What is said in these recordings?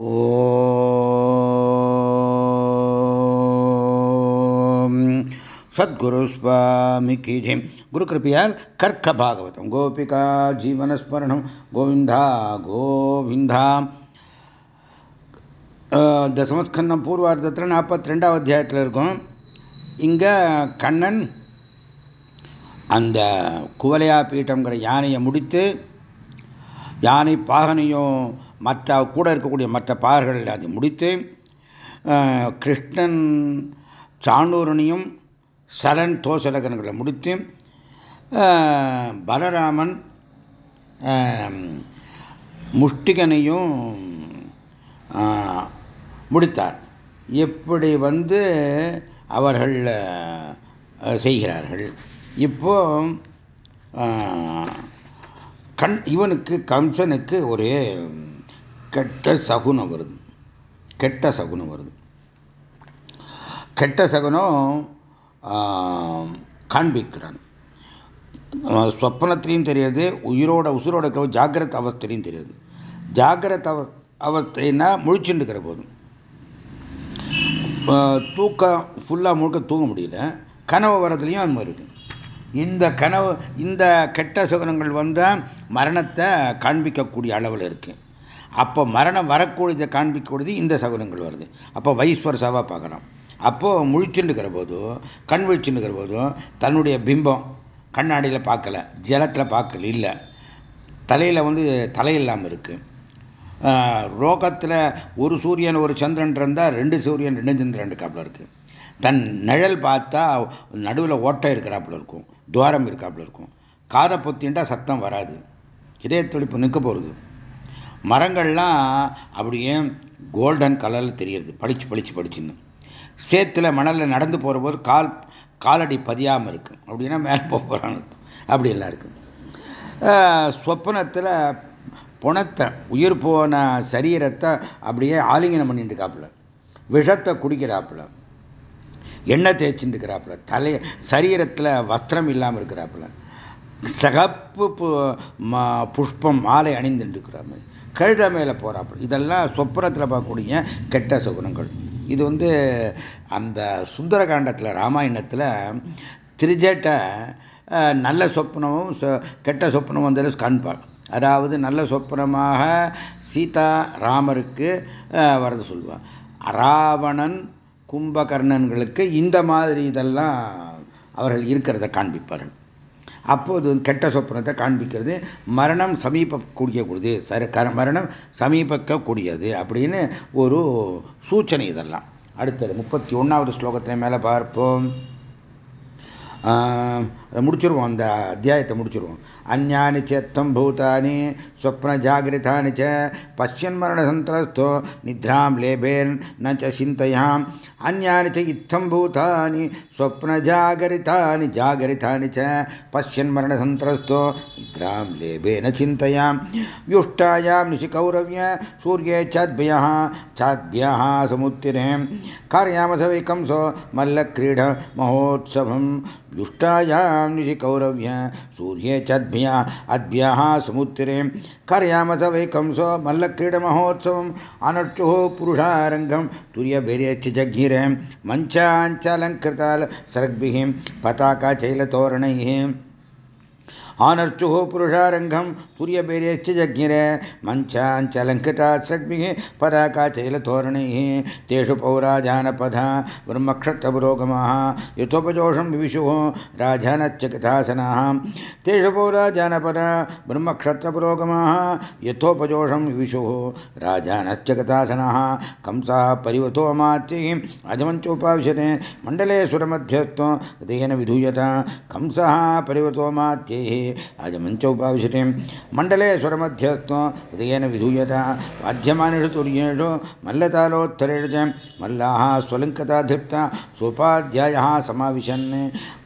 ஓம். சத்குரு சுவாமி கி ஜெயம் குரு கிருப்பையால் கர்க்க பாகவதம். கோபிகா ஜீவனஸ்மரணம். கோவிந்தா கோவிந்தா. தசமஸ்கந்தம் பூர்வார்த்தத்தில் நாற்பத்தி ரெண்டாவது அத்தியாயத்தில் இருக்கும். இங்கே கண்ணன் அந்த குவலையா பீட்டங்கிற யானையை முடித்து யானை பாகனையும் மற்ற கூட இருக்கக்கூடிய மற்ற பாகர்கள் அதை முடித்து கிருஷ்ணன் சாண்டூரனையும் சலன் தோசலகன்களை முடித்து பலராமன் முஷ்டிகனையும் முடித்தார். இப்படி வந்து அவர்கள் செய்கிறார்கள்? இப்போ கண் இவனுக்கு கம்சனுக்கு ஒரே கெட்ட சகுனம் வருது. கெட்ட சகுனம் வருது. கெட்ட சகுனம் காண்பிக்கிறான். ஸ்வப்னத்திலையும் தெரியுது உயிரோட உசுரோட இருக்கிற ஜாகிரத அவஸ்தையும் தெரியுது. ஜாகிரத அவ அவஸ்தைன்னா முழிச்சுட்டுக்கிற போதும் தூக்கம் ஃபுல்லாக முழுக்க தூங்க முடியல. கனவு வரதுலையும் அது மாதிரி இருக்கு. இந்த கனவு இந்த கெட்ட சுகனங்கள் வந்தால் மரணத்தை காண்பிக்கக்கூடிய அளவில் இருக்குது அப்போ மரணம் வரக்கூடியதை காண்பிக்கக்கூடியது இந்த சகுனங்கள் வருது. அப்போ வைஸ்வரசாவாக பார்க்குறோம் அப்போது முழிச்சுட்டுக்கிற போதும் கண் விழிச்சுட்டுக்கிற போதும் தன்னுடைய பிம்பம் கண்ணாடியில் பார்க்கல ஜலத்தில் பார்க்கல இல்லை. தலையில் வந்து தலை இல்லாமல் இருக்குது ரோகத்தில் ஒரு சூரியன் ஒரு சந்திரன் இருந்தால் ரெண்டு சூரியன் ரெண்டு சந்திரன் இருக்காப்புல இருக்குது தன் நிழல் பார்த்தா நடுவில் ஓட்டை இருக்கிறாப்புல இருக்கும் துவாரம் இருக்காப்புல இருக்கும். காதை பொத்தின்ட்டா சத்தம் வராது. இதய துடிப்பு நிற்க போகிறது மரங்கள்லாம் அப்படியே கோல்டன் கலரில் தெரியுது. பளிச்சு பளிச்சு பளிச்சுன்னு. சேத்துல மணலில் நடந்து போகிற போது கால் காலடி பதியாமல் இருக்கு. அப்படின்னா மேலே போக போகிறான்னு அப்படி எல்லாம் இருக்கு. சொப்பனத்தில் புணத்தை உயிர் போன சரீரத்தை அப்படியே ஆலிங்கனம் பண்ணிட்டு இருக்காப்புல. விஷத்தை குடிக்கிறாப்புல. எண்ணெய் தேய்ச்சிட்டு இருக்கிறாப்புல. தலை சரீரத்தில் வஸ்திரம் இல்லாமல் இருக்கிறாப்புல. சகப்பு புஷ்பம் மாலை அணிந்துட்டு இருக்கிறாப்புல கழுத மேலே போகிறாப்புல இதெல்லாம் சொப்புரத்தில் பார்க்கக்கூடிய கெட்ட சுகுணங்கள் இது வந்து அந்த சுந்தரகாண்டத்தில் ராமாயணத்தில் திருஜேட்டை நல்ல சொப்னமும் கெட்ட சொப்னமும் வந்து காண்பாள் அதாவது நல்ல சொப்னமாக சீதா ராமருக்கு வரது சொல்லுவார் ராவணன் கும்பகர்ணன்களுக்கு இந்த மாதிரி இதெல்லாம் அவர்கள் இருக்கிறத காண்பிப்பார்கள். அப்போது கெட்ட சொப்பனத்தை காண்பிக்கிறது. மரணம் சமீபக்கூடியக்கூடியது சர மரணம் சமீபக்கக்கூடியது அப்படின்னு ஒரு சூச்சனை இதெல்லாம். அடுத்தது முப்பத்தி ஒன்றாவது ஸ்லோகத்தின் மேலே பார்ப்போம். முடிச்சிருவோம். அந்த அத்தியாயத்தை முடிச்சிருவோம். அந்யானி சேத்தம் பூதானி ஸ்வப்ன ஜாகிரதானி ச பசியன் மரண சந்திரஸ்தோ நித்ராம் லேபேன் ந சிந்தையாம். அந்யானி ச இத்தம் பூதானி स्वप्नजागरितानि जागरिता च पश्यन्मरणसन्त्रस्तो निद्रां न चिन्तयां। व्युष्टायां निशिकौरव्य चाद्य सर चाद्भ्यः समुत्तिरे कारयामसवैकं सो मल्लक्रीडमहोत्सवं व्युष्टायां निशिकौरव्य सूर्ये चाद्भ्यः, अद्भ्यः समुत्तिरे कारयामस वैकं सो मल्लक्रीडमहोत्सवम् अनर्चुः पुरुषारङ्गं तुर्यभिरेच्छिजघिरे मञ्चाञ्चालङ्कृताल सर्ग्भिः पताकाचैलतोरणैः आनर्चुः पुरुषारङ्गं तुर्यबेर्यश्च जज्ञिरे मञ्चाञ्चलङ्कृताश्रग्भिः पराकाचैलतोरणैः, तेषु पौराजानपदा ब्रह्मक्षत्रपुरोगमाः, यथोपजोषं विविशुः राजानश्च कथासनाः तेषु पौराजानपदा ब्रह्मक्षत्रपुरोगमाः, यथोपजोषं विविशुः राजानश्च कथासनाः कंसः परिवतो मात्यैः अजमञ्चोपाविशते मण्डले सुरमध्यस्थो तेन विधूयत, कंसः परिवतो मात्यैः अजमञ्चोपाविशते मण्डले स्वरमध्यस्थो हृदयेन विधूयत वाद्यमानेषु तुर्येषु मल्लतालोत्तरेषु च मल्लाः स्वलङ्कता धृप्ता सोपाध्यायः समाविशन्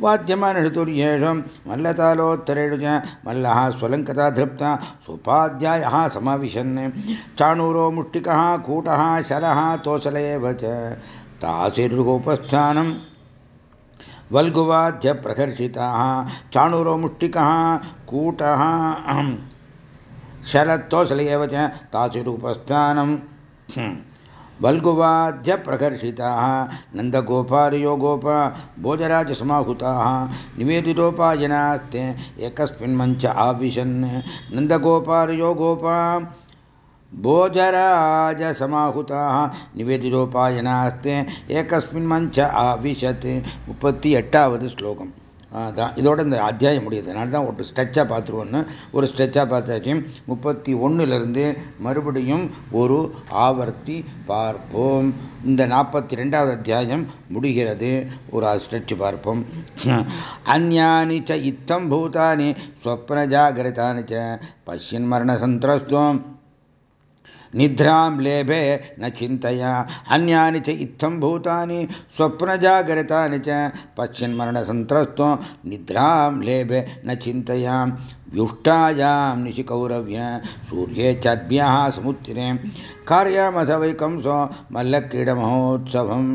वाद्यमानेषु तुर्येषु मल्लतालोत्तरेषु च मल्लः स्वलङ्कता धृप्ता सोपाध्यायः समाविशन् चाणूरो मुष्टिकः कूटः शलः तोसल एव च तासिर्गोपस्थानम् वल्गुवाद्य प्रकर्षिताः चाणूरो मुष्टिकः, कूटः शरत्तोसले एव च तासिरूपस्थानं वल्गुवाद्यप्रकर्षिताः नन्दगोपार्यो गोपा भोजराजसमाहुताः, निवेदितोपायनास्ते एकस्मिन्मञ्च आविशन्। नन्दगोपार्यो गोपा போஜராஜசமாஹுதாக நிவேதிதோபாயனாஸ்தே ஏகஸ்மின் மஞ்ச ஆவிஷத் முப்பத்தி எட்டாவது ஸ்லோகம் தான் இதோட இந்த அத்தியாயம் முடியுது. அதனால தான் ஒரு ஸ்ட்ரெச்சாக பார்த்துருவோன்னு ஒரு ஸ்ட்ரெச்சாக பார்த்தாச்சு. முப்பத்தி ஒன்றுலேருந்து மறுபடியும் ஒரு ஆவர்த்தி பார்ப்போம். இந்த நாற்பத்தி ரெண்டாவது அத்தியாயம் முடிகிறது. ஒரு ஸ்ட்ரெச் பார்ப்போம். அந்யானி ச இத்தம் பூதானி ஸ்வப்ன ஜாகிரதானி ச பஷ்யன் மரண சந்திரஸ்துவம். निद्रां लेभे न चिन्तया अन्यानि च इत्थं भूतानि स्वप्नजागरितानि च पश्यन्मरणसन्त्रस्तो निद्रां लेभे न चिन्तया व्युष्टायां निशिकौरव्य सूर्ये चाद्भ्यः समुत्थिरे कार्यामसवैकंसो मल्लक्रीडमहोत्सवं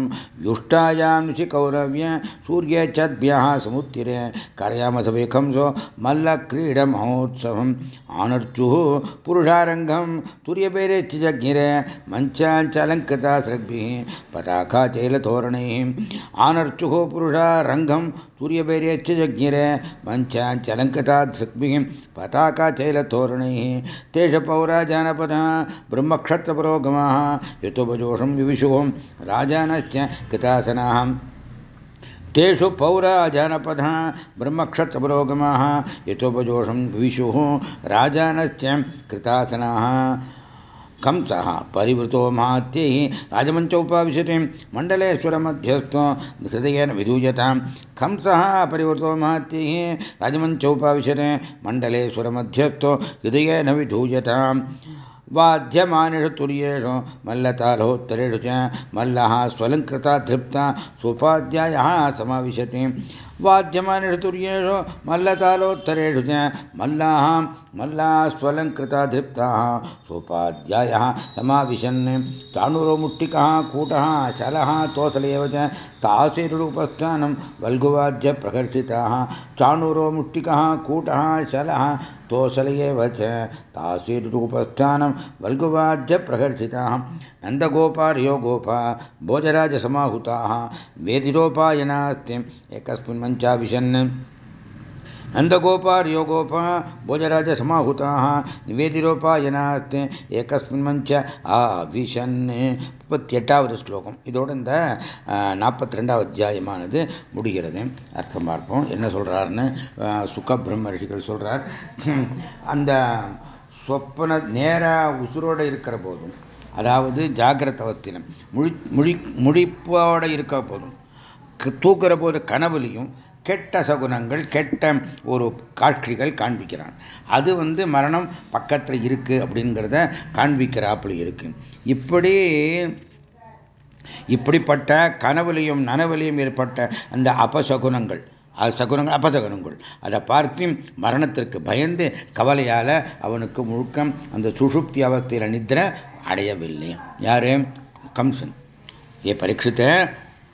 व्युष्टायां निशिकौरव्य सूर्ये चाद्भ्यः समुत्थिरे कार्यामसवैकंसो मल्लक्रीडमहोत्सवम्। आनर्चुः पुरुषारङ्गं तुर्यपेरेच्च जज्ञिरे मञ्चाञ्चलङ्कृता सृग्भिः पताका आनर्चुः पुरुषारङ्गं सूर्यपेरेच्च जज्ञिरे मञ्चाञ्चलङ्कृता सृग्भिः पताका चैलतोरणैः तेष पौरा जानपदः ब्रह्मक्षत्रपुरोगमाः यतोपजोषं विविशुः राजानश्च कृतासनाः। तेषु पौराजानपदः ब्रह्मक्षत्रपुरोगमाः यतोपजोषं विविशुः राजानश्च कृतासनाः। कंसः परिवृतो मात्यैः राजमञ्चोपाविशति मण्डलेश्वरमध्यस्थो हृदयेन विधूयतां कंसः परिवृतो मात्यैः राजमञ्चोपाविशते मण्डलेश्वरमध्यस्थो हृदयेन विधूयताम् वाद्यमानेषु तुर्येषु मल्लतालोत्तरेषु च मल्लः स्वलङ्कृता धृप्ता सोपाध्यायः समाविशति। वाद्यमानिषतुर्येषु मल्लतालोत्तरेषु च मल्लाः मल्लास्वलङ्कृताधिप्ताः सोपाध्यायः समाविशन् चाणुरो मुट्टिकः कूटः शलः तोसलेव च तासेरुपस्थानं वल्गुवाद्यप्रकर्षिताः चाणूरो मुट्टिकः कूटः शलः तोसल एव च तासीरूपस्थानं प्रकर्षिताः नन्दगोपार्यो गोपा भोजराजसमाहुताः। वेदिरोपायनास्ति एकस्मिन् मञ्चाविशन् नन्दगोपार्यो गोपा भोजराजसमाहुताः நிவேதிரோபாயனாத் ஏகஸ்மின் மஞ்ச ஆவிஷன் முப்பத்தி எட்டாவது ஸ்லோகம் இதோட இந்த நாற்பத்தி ரெண்டாவது அத்தியாயமானது முடிகிறது அர்த்தம் பார்ப்போம் என்ன சொல்றாருன்னு சுக பிரம்ம ரிஷிகள் சொல்றார் அந்த சொப்பன நேர உசுரோட இருக்கிற போதும் அதாவது ஜாகிரத அவஸ்தினம் முழி முழி முழிப்போட இருக்க போதும் தூக்குற போது கனவுலையும் கெட்ட சகுனங்கள் கெட்ட ஒரு காட்சிகள் காண்பிக்கிறான். அது வந்து மரணம் பக்கத்தில் இருக்கு அப்படிங்கிறத காண்பிக்கிறாப்புல இருக்கு. இப்படி இப்படிப்பட்ட கனவுலையும் நனவுலையும் ஏற்பட்ட அந்த அபசகுனங்கள் சகுனங்கள் அபசகுனங்கள் அதை பார்த்து மரணத்திற்கு பயந்து கவலையால் அவனுக்கு முழுக்கம் அந்த சுஷுப்தி அவஸ்தையில் நித்திர அடையவில்லை. யாரு? கம்சன். ஏ பரீட்சித்த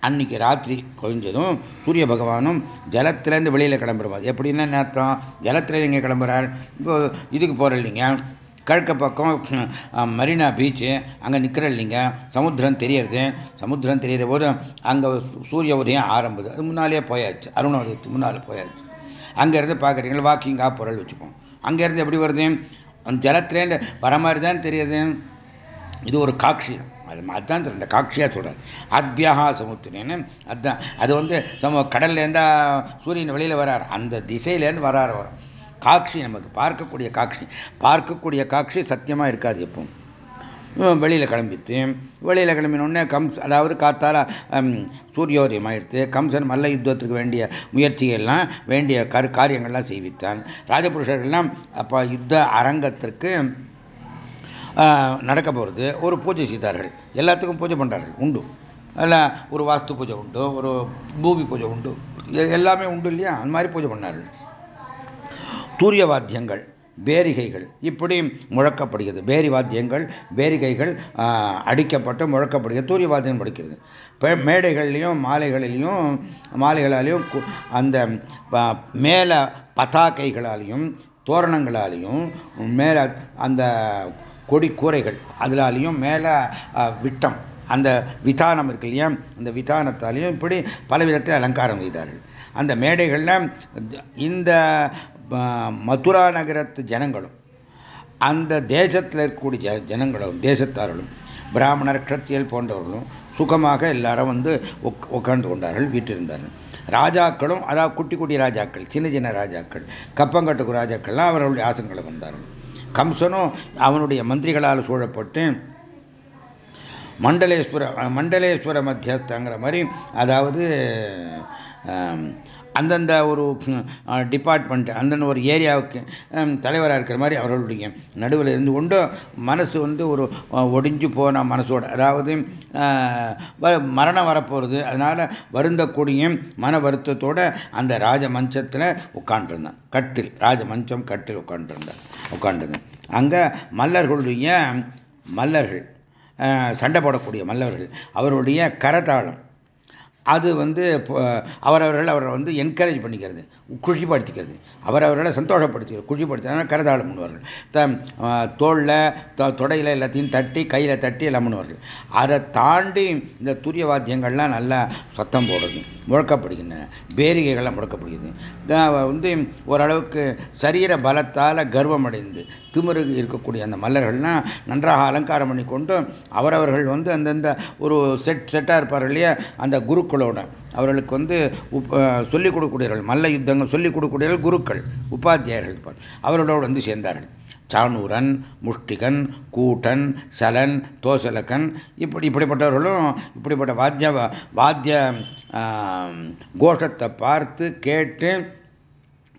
அன்னைக்கு ராத்திரி பொழிஞ்சதும் சூரிய பகவானும் ஜலத்திலேருந்து வெளியில் கிளம்பிடுவார் எப்படின்னா அர்த்தம் ஜலத்தில் எங்கே கிளம்புறார்? இப்போ இதுக்கு போகிற இல்லைங்க. கிழக்க பக்கம் மரீனா பீச்சு அங்கே நிற்கிற இல்லைங்க. சமுத்திரம் தெரியறது. சமுத்திரம் தெரிகிற போது அங்கே சூரிய உதயம் ஆரம்புது. அது முன்னாலே போயாச்சு. அருணோதயத்துக்கு முன்னால் போயாச்சு. அங்கேருந்து பார்க்குறீங்களா வாக்கிங்காக பொருள் வச்சுப்போம் அங்கேருந்து எப்படி வருது? ஜலத்திலேருந்து வர மாதிரி தான் தெரியுது. இது ஒரு காட்சியம் அது அதுதான் இந்த காட்சியாக சொல்கிறார் அத்பியகா சமுத்திரன்னு அதுதான் அது வந்து சம கடல்லேருந்தா சூரியன் வெளியில் வரார். அந்த திசையிலேருந்து வரார் வரும் காட்சி நமக்கு பார்க்கக்கூடிய காட்சி. பார்க்கக்கூடிய காட்சி சத்தியமாக இருக்காது எப்பவும். வெளியில் கிளம்பித்து வெளியில் கிளம்பினோடனே கம்ஸ் அதாவது காத்தால சூரியோதயம் ஆயிடுத்து கம்சன் மல்ல யுத்தத்துக்கு வேண்டிய முயற்சிகள்லாம் வேண்டிய கரு காரியங்கள்லாம் செய்வித்தான். ராஜபுருஷர்கள்லாம் அப்போ யுத்த அரங்கத்திற்கு நடக்க போகிறது ஒரு பூஜை செய்தார்கள். எல்லாத்துக்கும் பூஜை பண்ணுறார்கள் உண்டு. இல்லை ஒரு வாஸ்து பூஜை உண்டு ஒரு பூமி பூஜை உண்டு. எல்லாமே உண்டு இல்லையா? அந்த மாதிரி பூஜை பண்ணார்கள். சூரிய வாத்தியங்கள் பேரிகைகள் இப்படி முழக்கப்படுகிறது. பேரி வாத்தியங்கள் பேரிகைகள் அடிக்கப்பட்டு முழக்கப்படுகிறது. தூரிய வாத்தியம் படிக்கிறது மேடைகள்லையும் மாலைகளிலையும் மாலைகளாலையும் அந்த மேல பதாக்கைகளாலையும் தோரணங்களாலையும் மேல அந்த கொடி கூரைகள். அதிலாலையும் மேலே விட்டம். அந்த விதானம் இருக்கு இல்லையா? அந்த விதானத்தாலையும் இப்படி பல விதத்தில் அலங்காரம் செய்தார்கள். அந்த மேடைகளில் இந்த மதுரா நகரத்து ஜனங்களும் அந்த தேசத்தில் இருக்கக்கூடிய ஜனங்களும் தேசத்தார்களும் பிராமணர் கட்சியல் போன்றவர்களும் சுகமாக எல்லாரும் வந்து உட்கார்ந்து கொண்டார்கள் வீட்டிருந்தார்கள் ராஜாக்களும் அதாவது குட்டி குட்டி ராஜாக்கள் சின்ன சின்ன ராஜாக்கள் கப்பங்கட்டுக்கு ராஜாக்கள்லாம் அவர்களுடைய ஆசங்களை வந்தார்கள். கம்சனும் அவனுடைய மந்திரிகளால் சூழப்பட்டு மண்டலேஸ்வர மண்டலேஸ்வர மத்தியஸ்தங்கிற மாதிரி அதாவது அந்தந்த ஒரு டிபார்ட்மெண்ட் அந்தந்த ஒரு ஏரியாவுக்கு தலைவராக இருக்கிற மாதிரி அவர்களுடைய நடுவில் இருந்து கொண்டு மனசு வந்து ஒரு ஒடிஞ்சு போன மனசோட அதாவது மரணம் வரப்போகிறது அதனால் வருந்தக்கூடிய மன வருத்தத்தோட அந்த ராஜ மஞ்சத்தில் உட்காண்டிருந்தான் கட்டில் ராஜ மஞ்சம் கட்டில் உட்காண்டிருந்தான் உட்காண்டிருந்தேன் அங்கே மல்லர்களுடைய மல்லர்கள் சண்டை போடக்கூடிய மல்லவர்கள் அவருடைய கரதாளம் அது வந்து அவரவர்கள் அவரை வந்து என்கரேஜ் பண்ணிக்கிறது குஷிப்படுத்திக்கிறது அவரவர்களை சந்தோஷப்படுத்திக்கிறது குஷிப்படுத்தி கரதாளம் பண்ணுவார்கள். த தோளில் தொடையில் எல்லாத்தையும் தட்டி கையில் தட்டி எல்லாம் பண்ணுவார்கள். அதை தாண்டி இந்த துரிய வாத்தியங்கள்லாம் நல்லா சத்தம் போடுறது முழக்கப்படுகின்றன. பேரிகைகள்லாம் முழக்கப்படுகிறது. வந்து ஓரளவுக்கு சரீர பலத்தால் கர்வமடைந்து திமிரு இருக்கக்கூடிய அந்த மல்லர்கள்லாம் நன்றாக அலங்காரம் பண்ணி கொண்டு அவரவர்கள் வந்து அந்தந்த ஒரு செட் செட்டாக இருப்பார்கள் இல்லையா? அந்த குருக்களோட அவர்களுக்கு வந்து சொல்லிக் கொடுக்கக்கூடியவர்கள் மல்ல யுத்தங்கள் சொல்லிக் கொடுக்கக்கூடியவர்கள் குருக்கள் உபாத்தியாயர்கள் அவர்களோடு வந்து சேர்ந்தார்கள். சானூரன் முஷ்டிகன் கூட்டன் சலன் தோசலக்கன் இப்படி இப்படிப்பட்டவர்களும் இப்படிப்பட்ட வாத்திய வாத்திய கோஷத்தை பார்த்து கேட்டு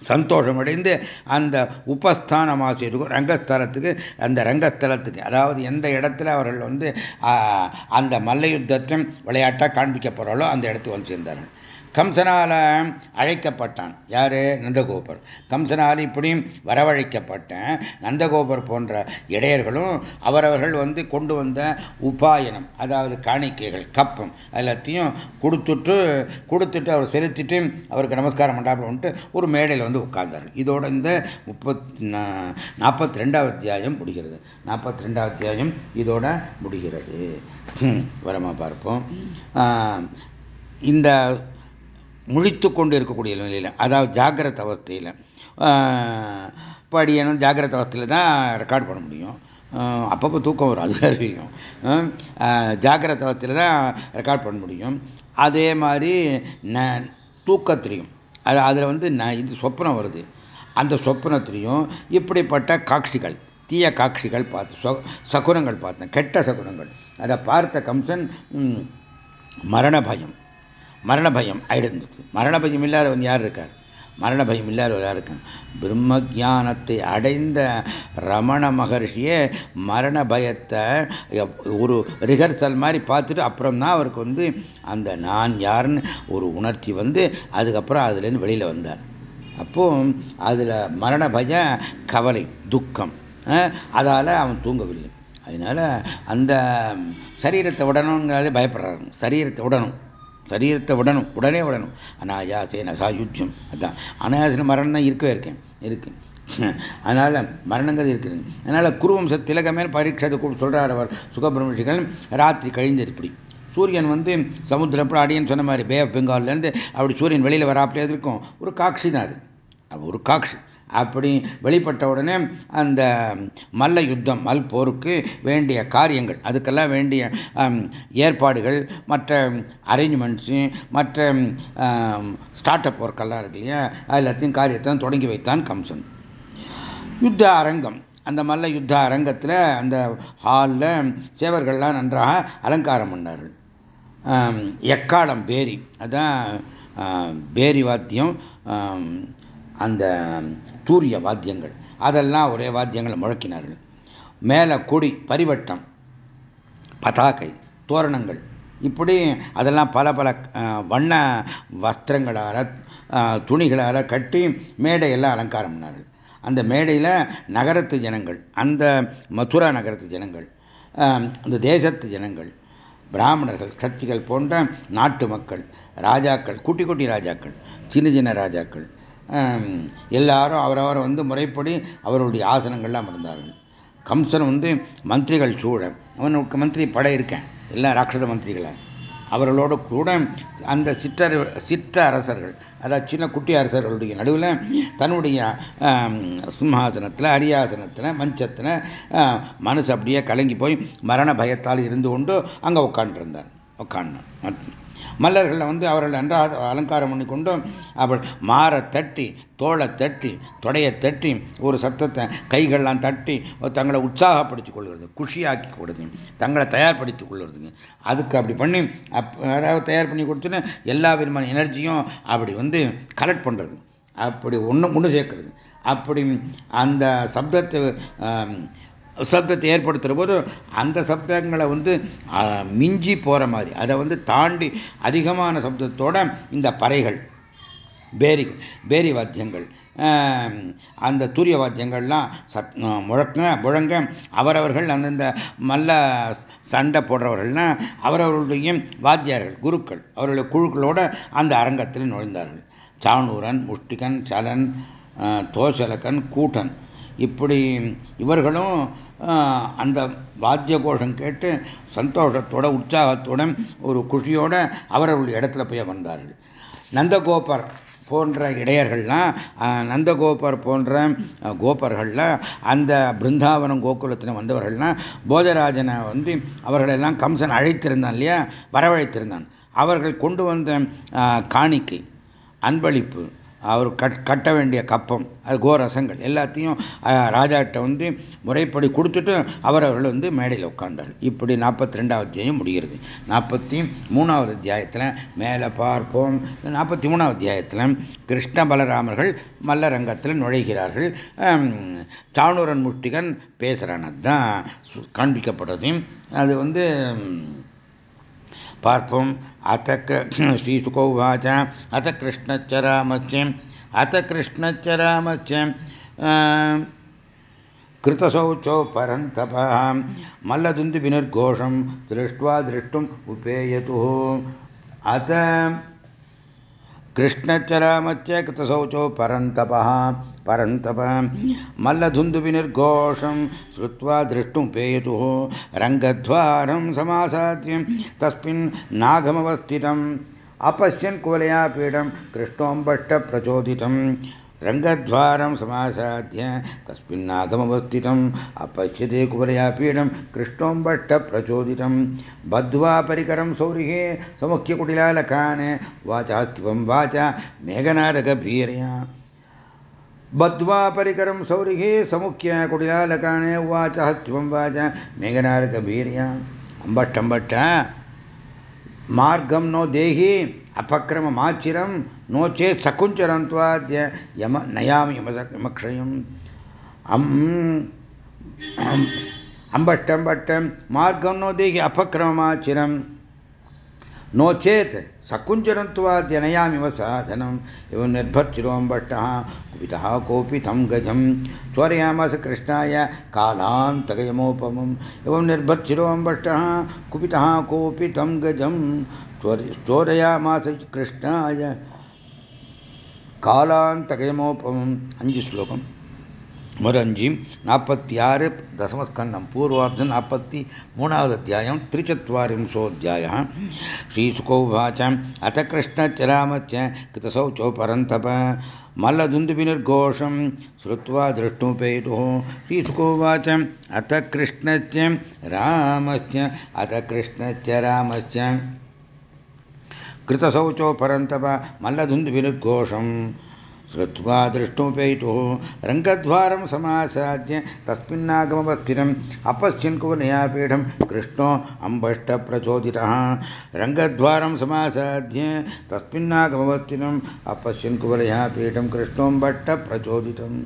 சந்தோஷமடைந்து அந்த உபஸ்தானமாக இருக்கும் ரங்கஸ்தலத்துக்கு அந்த ரங்கஸ்தலத்துக்கு அதாவது எந்த இடத்துல அவர்கள் வந்து அந்த மல்ல யுத்தத்தை விளையாட்டாக காண்பிக்க அந்த இடத்துக்கு வந்து சேர்ந்தார்கள். கம்சனால அழைக்கப்பட்டான். யாரு? நந்தகோபர். கம்சனால் இப்படியும் வரவழைக்கப்பட்ட நந்தகோபர் போன்ற இடையர்களும் அவரவர்கள் வந்து கொண்டு வந்த உபாயனம் அதாவது காணிக்கைகள் கப்பம் எல்லாத்தையும் கொடுத்துட்டு கொடுத்துட்டு அவர் செலுத்திட்டு அவருக்கு நமஸ்காரம் பண்ணாப்புல ஒரு மேடையில் வந்து உட்கார்ந்தார்கள் இதோட இந்த முப்பத் நாற்பத்தி ரெண்டாவது அத்தியாயம் முடிகிறது. நாற்பத்தி ரெண்டாவது அத்தியாயம் இதோட முடிகிறது. வரமா பார்ப்போம். இந்த முழித்து கொண்டு இருக்கக்கூடிய நிலையில் அதாவது ஜாகிரத அவஸ்தையில் படியணும் ஜாகிரத அவஸ்தையில் தான் ரெக்கார்ட் பண்ண முடியும். அப்பப்போ தூக்கம் வரும் அது அறிவிக்கும் ஜாகிரத அவஸ்தையில் தான் ரெக்கார்ட் பண்ண முடியும். அதே மாதிரி ந தூக்கத்திலையும் அது அதில் வந்து ந இது சொப்னம் வருது. அந்த சொப்னத்திலையும் இப்படிப்பட்ட காட்சிகள் தீய காட்சிகள் பார்த்து சகுனங்கள் பார்த்தேன் கெட்ட சகுனங்கள். அதை பார்த்த கம்சன் மரண பயம். மரண பயம் ஆயிடுந்தது. மரண பயம் இல்லாதவன் யார் இருக்கார்? மரண பயம் இல்லாதவர் யார் இருக்கார். பிரம்ம ஜானத்தை அடைந்த ரமண மகர்ஷியே மரண பயத்தை ஒரு ரிஹர்சல் மாதிரி பார்த்துட்டு அப்புறம் தான் அவருக்கு வந்து அந்த நான் யாருன்னு ஒரு உணர்ச்சி வந்து அதுக்கப்புறம் அதுலேருந்து வெளியில் வந்தார். அப்போ அதில் மரண பய கவலை துக்கம் அதால் அவன் தூங்கவில்லை. அதனால் அந்த சரீரத்தை விடணுங்கிறதே பயப்படுறாங்க சரீரத்தை விடணும் சரீரத்தை விடணும் உடனே விடணும் அனாயாசேன சாயுஜ்யம் அதான். அனாயாசன மரணம் தான் இருக்கவே இருக்கேன். இருக்கு. அதனால மரணங்கள் இருக்குது. அதனால குருவம்ச திலகமே பரீட்சத்தை சொல்றார் அவர் சுகபிரமணிகள் ராத்திரி கழிந்தது இப்படி. சூரியன் வந்து சமுத்திரம் அடியன்னு சொன்ன மாதிரி பே ஆஃப் பெங்கால்லேருந்து அப்படி சூரியன் வெளியில் வராப்படியே இருக்கும் ஒரு காட்சி தான் அது. ஒரு காட்சி. அப்படி வெளிப்பட்ட உடனே அந்த மல்ல யுத்தம் மல் போருக்கு வேண்டிய காரியங்கள் அதுக்கெல்லாம் வேண்டிய ஏற்பாடுகள் மற்ற அரேஞ்ச்மெண்ட்ஸு மற்ற ஸ்டார்ட் அப் ஒர்க்கெல்லாம் இருக்கு இல்லையா? எல்லாத்தையும் காரியத்தை தொடங்கி வைத்தான் கம்சன். யுத்த அரங்கம். அந்த மல்ல யுத்த அரங்கத்தில் அந்த ஹாலில் சேவர்கள்லாம் நன்றாக அலங்காரம் பண்ணார்கள். எக்காலம் பேரி. அதான் பேரி வாத்தியம் அந்த தூரிய வாத்தியங்கள். அதெல்லாம் ஒரே வாத்தியங்களை முழக்கினார்கள். மேலே கொடி பரிவட்டம் பதாகை தோரணங்கள். இப்படி அதெல்லாம் பல பல வண்ண வஸ்திரங்களால் துணிகளால் கட்டி மேடையெல்லாம் அலங்காரம் பண்ணார்கள். அந்த மேடையில் நகரத்து ஜனங்கள் அந்த மதுரா நகரத்து ஜனங்கள் அந்த தேசத்து ஜனங்கள் பிராமணர்கள் கட்சிகள் போன்ற நாட்டு மக்கள் ராஜாக்கள் குட்டி குட்டி ராஜாக்கள் சின்ன சின்ன ராஜாக்கள் எல்லாரும் அவரவர் வந்து முறைப்படி அவருடைய ஆசனங்கள்லாம் இருந்தார்கள். கம்சன் வந்து மந்திரிகள் சூழ அவனுக்கு மந்திரி படை இருக்கேன் எல்லாம் ராட்சத மந்திரிகளை. அவர்களோட கூட அந்த சிற்றர் சிற்ற அரசர்கள் அதாவது சின்ன குட்டி அரசர்களுடைய நடுவில் தன்னுடைய சிம்ஹாசனத்தில் அரியாசனத்தில் மஞ்சத்தில் மனசு அப்படியே கலங்கி போய் மரண பயத்தால் இருந்து கொண்டு அங்கே உட்காண்டிருந்தார் உட்காண்டான் மல்லர்களில் வந்து அவர்கள் நன்றாக அலங்காரம் பண்ணி கொண்டும் அவள் மாற தட்டி தோளை தட்டி தொடையை தட்டி ஒரு சத்தத்தை கைகள்லாம் தட்டி தங்களை உற்சாகப்படுத்திக் கொள்கிறது குஷியாக்கி கொடுது தங்களை தயார்படுத்திக் கொள்வதுங்க அதுக்கு அப்படி பண்ணி அப் தயார் பண்ணி கொடுத்துன்னு எல்லா விதமான எனர்ஜியும் அப்படி வந்து கலெக்ட் பண்ணுறது அப்படி ஒன்று ஒன்று சேர்க்கறது. அப்படி அந்த சப்தத்தை சப்தத்தை ஏற்படுத்துகிற போது அந்த சப்தங்களை வந்து மிஞ்சி போகிற மாதிரி அதை வந்து தாண்டி அதிகமான சப்தத்தோட இந்த பறைகள் பேரி பேரி வாத்தியங்கள் அந்த தூரிய வாத்தியங்கள்லாம் சத் முழக்க முழங்க அவரவர்கள் அந்தந்த மல்ல சண்டை போடுறவர்கள்னா அவரவர்களுடைய வாத்தியார்கள் குருக்கள் அவர்களுடைய குழுக்களோட அந்த அரங்கத்தில் நுழைந்தார்கள். சாணூரன் முஷ்டிகன் சலன் தோசலக்கன் கூட்டன். இப்படி இவர்களும் அந்த வாத்திய கோஷம் கேட்டு சந்தோஷத்தோட உற்சாகத்தோட ஒரு குஷியோட அவர்களுடைய இடத்துல போய் வந்தார்கள் நந்தகோபர் போன்ற இடையர்கள்லாம் நந்தகோபர் போன்ற கோபர்கள்லாம் அந்த பிருந்தாவனம் கோகுலத்தில் வந்தவர்கள்லாம் போஜராஜனை வந்து அவர்களெல்லாம் கம்சன் அழைத்திருந்தான் இல்லையா? வரவழைத்திருந்தான். அவர்கள் கொண்டு வந்த காணிக்கை அன்பளிப்பு அவர் கட் கட்ட வேண்டிய கப்பம் அது கோரசங்கள் எல்லாத்தையும் ராஜாட்ட வந்து முறைப்படி கொடுத்துட்டு அவர் அவர்கள் வந்து மேடையில் உட்கார்ந்தார்கள் இப்படி நாற்பத்தி ரெண்டாவது அத்தியாயம் முடிகிறது. நாற்பத்தி மூணாவது அத்தியாயத்தில் மேலே பார்ப்போம். நாற்பத்தி மூணாவது அத்தியாயத்தில் கிருஷ்ண பலராமர்கள் மல்லரங்கத்தில் நுழைகிறார்கள். சாணூரன் முஷ்டிகன் பேசுகிறானது தான் காண்பிக்கப்படுறது. அது வந்து पार्थम अथ श्रीशुको उवाच अथ कृष्णच्च रामच्यम् अथ कृष्णच्च रामच्यम् कृतशौचौ परन्तपः। मल्लदुन्दुभिनिर्घोषं दृष्ट्वा द्रष्टुम् उपेयतुः। अथ कृष्णच्च रामच्च कृतशौचौ परन्तपः। परन्तप मल्लधुन्दुभिनिर्घोषं श्रुत्वा द्रष्टुमुपेयतुः रङ्गद्वारं समासाद्य तस्मिन् नागमवस्थितम् अपश्यन् कुवलया पीडं कृष्णोऽम्बष्टप्रचोदितम् रङ्गद्वारं समासाद्य तस्मिन्नागमवस्थितम् अपश्यते कुवलया पीडं कृष्णोऽम्बष्टप्रचोदितं बद्ध्वा परिकरं सौरिहे समुख्यकुटिलालकान् वाचास्त्वं वाचा मेघनादगभीरया बद्ध्वा परिकरं सौरिहे समुख्य कुटिलालकान् उवाच, हस्त्वं वाच मेघनादगभीरया अम्बष्टम्बट्ट मार्गं नो देहि अपक्रममाचिरं नो चेत् सकुञ्चरं त्वाद्य यम नयामि यमक्षयम् अम्बष्टम्बट्टं मार्गं नो देहि अपक्रममाचिरं नो चेत् सकुञ्जनत्वाद्यनयामिव साधनम्। एवं निर्भर्चिरोम्बट्टः कुपितः कोऽपि तं गजं त्वरयामास कृष्णाय कालान्तगयमोपमम् एवं निर्भर्चिरोम्बट्टः कुपितः कोऽपि तं गजं त्वरयामास कृष्णाय कालान्तगयमोपमम् अञ्जु श्लोकम्। ஒரு அஞ்சு நாற்பத்தி ஆறு தசமஸ்கந்தம் பூர்வார்த்தம் நாற்பத்தி மூணாவது அத்தியாயம் திரிச்சத்வாரிம்சோத்தியாய ஸ்ரீசுகோவாச்ச அத்த கிருஷ்ணச்சராமச்ச கிருதசௌச்சோ பரந்தப मल्लदुन्दुभिनिर्घोषं श्रुत्वा द्रष्टुमुपेतुः श्रीसुकोवाच अथ कृष्णस्य रामस्य अथ कृष्णस्य रामस्य कृतशौचो परन्तप मल्लधुन्दुभिनिर्घोषम् श्रुत्वा दृष्टुमुपेतुः रङ्गद्वारं समासाद्य तस्मिन्नागमवस्थितम् अपश्यन् कुवलयापीठं कृष्णो अम्बष्टप्रचोदितः। रङ्गद्वारं समासाद्य तस्मिन्नागमवस्थितम् अपश्यन् कुवलयापीठं कृष्णोऽम्बष्टप्रचोदितं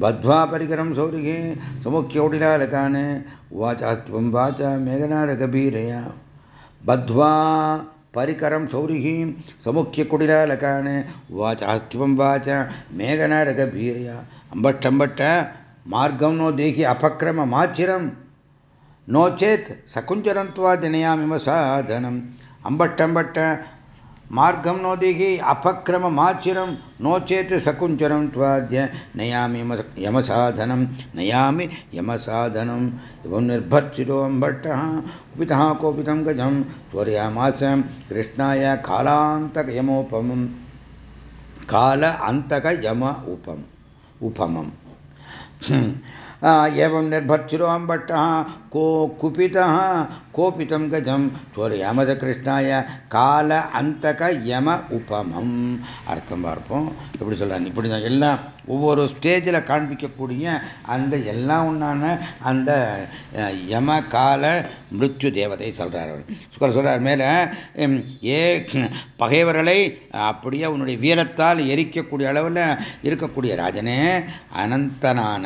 बद्ध्वा परिकरं सौरिगे समुख्यौटिलालकान् उवाच त्वं वाच मेघनादगभीरया बद्ध्वा परिकरं सौरिः समुख्य कुटिलालकान् वाचास्त्वं वाच मेघनारगभीरया अम्बट्टम्बट्ट मार्गं नो देहि अपक्रममाचिरं नो चेत् सकुञ्चरं त्वा जनयामिव साधनम् अम्बट्टम्बट्ट மார்க்கம் நோதிகி அபக்கிரமமாச்சிரம் நோச்சேத்து சகுஞ்சரம் துவாத்திய நயாமி யமசாதனம் நயாமி யமசாதனம் இவம் நிர்பர்ச்சிரோம்பட்ட உபிதா கோபிதம் கஜம் துவரையாமாசம் கிருஷ்ணாய காலாந்தக யமோபமம் கால அந்தக யம உபம் உபமம் एवं निर्भर्चिरोऽम्भट्टः को कुपितः கோபிதம் கஜம் त्वरयामद கிருஷ்ணாய கால அந்தக யம உபமம் அர்த்தம் பார்ப்போம் எப்படி சொல்றாங்க இப்படி தான் எல்லாம் ஒவ்வொரு ஸ்டேஜில் காண்பிக்கக்கூடிய அந்த எல்லாம் உண்டான அந்த யம கால மிருத்யு தேவதை சொல்றார் அவர் சொல்றார் மேல ஏ பகைவர்களை அப்படியே உன்னுடைய வீரத்தால் எரிக்கக்கூடிய அளவில் இருக்கக்கூடிய ராஜனே அனந்தனான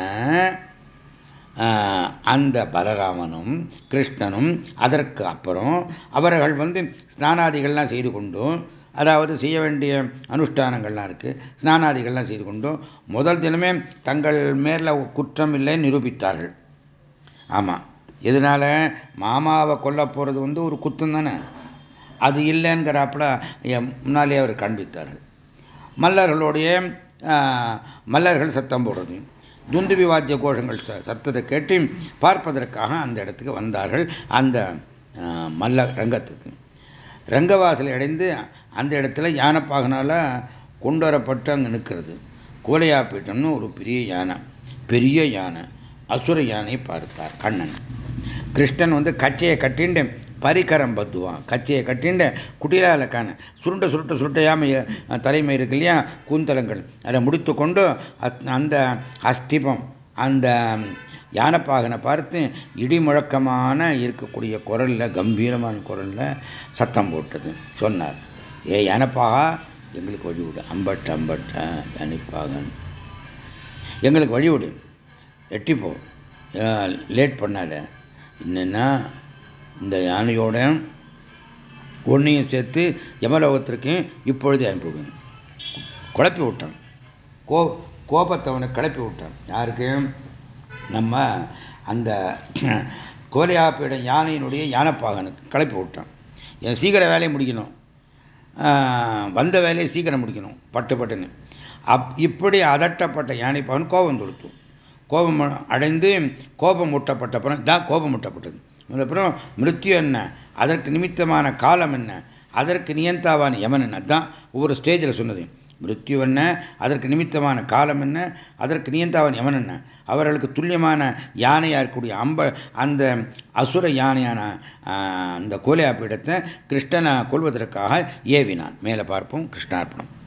அந்த பலராமனும் கிருஷ்ணனும் அதற்கு அப்புறம் அவர்கள் வந்து ஸ்நானாதிகள்லாம் செய்து கொண்டும் அதாவது செய்ய வேண்டிய அனுஷ்டானங்கள்லாம் இருக்குது ஸ்நானாதிகள்லாம் செய்து கொண்டும் முதல் தினமே தங்கள் மேல குற்றம் இல்லைன்னு நிரூபித்தார்கள். ஆமாம் இதனால மாமாவை கொல்ல போகிறது வந்து ஒரு குத்தம் தானே. அது இல்லைங்கிறாப்புல முன்னாலே அவர் காண்பித்தார்கள். மல்லர்களுடைய மல்லர்கள் சத்தம் போடுறது. துந்துவி வாத்திய கோஷங்கள் சத்தத்தை கேட்டு பார்ப்பதற்காக அந்த இடத்துக்கு வந்தார்கள். அந்த மல்ல ரங்கத்துக்கு. ரங்கவாசலை அடைந்து அந்த இடத்துல யானைப்பாகனால் கொண்டு வரப்பட்டு அங்கே நிற்கிறது. கோலையாப்பீட்டம்னு ஒரு பெரிய யானை பெரிய யானை அசுர யானையை பார்த்தார் கண்ணன். கிருஷ்ணன் வந்து கச்சையை கட்டிண்டு பரிகரம் பத்துவான். கச்சையை கட்டிண்ட குட்டிலால காண சுருண்ட சுருட்ட சுருட்டையாம தலைமை இருக்கு இல்லையா? கூந்தலங்கள். அதை முடித்து கொண்டு அந்த அஸ்திபம் அந்த யானைப்பாகனை பார்த்து இடி முழக்கமான இருக்கக்கூடிய குரலில் கம்பீரமான குரலில் சத்தம் போட்டது. சொன்னார் ஏ யானைப்பாகா எங்களுக்கு வழிவிடு. அம்பட்ட அம்பட்ட யானைப்பாகன். எங்களுக்கு வழிவிடு. எட்டிப்போ. லேட் பண்ணாத. என்னென்னா இந்த யானையோட ஒன்றையும் சேர்த்து யமலோகத்திற்கு இப்பொழுது அனுப்புவேன் குழப்பி விட்டான் கோ கோபத்தை அவனை கிளப்பி விட்டான் யாருக்கு நம்ம அந்த கோலியாப்பீட யானையினுடைய யானைப்பாகனுக்கு கிளப்பி விட்டான் என் சீக்கிர வேலையை முடிக்கணும்? வந்த வேலையை சீக்கிரம் முடிக்கணும். பட்டு பட்டுன்னு. அப் இப்படி அதட்டப்பட்ட யானைப்பாகன் கோபம் தொடுத்தும் கோபம் அடைந்து கோபம் ஊட்டப்பட்ட பிறகு தான் கோபம் ஊட்டப்பட்டது. அப்புறம் மிருத்யு என்ன? அதற்கு நிமித்தமான காலம் என்ன? அதற்கு நியந்தாவான யமன் என்ன? தான் ஒவ்வொரு ஸ்டேஜில் சொன்னது. மிருத்யு என்ன? அதற்கு நிமித்தமான காலம் என்ன? அதற்கு நியந்தாவான் யமன் என்ன? அவர்களுக்கு துல்லியமான யானையாக இருக்கக்கூடிய அம்ப அந்த அசுர யானையான அந்த கோலையா பீடத்தை கிருஷ்ணனை கொள்வதற்காக ஏவினான். மேலே பார்ப்போம். கிருஷ்ணார்ப்பணம்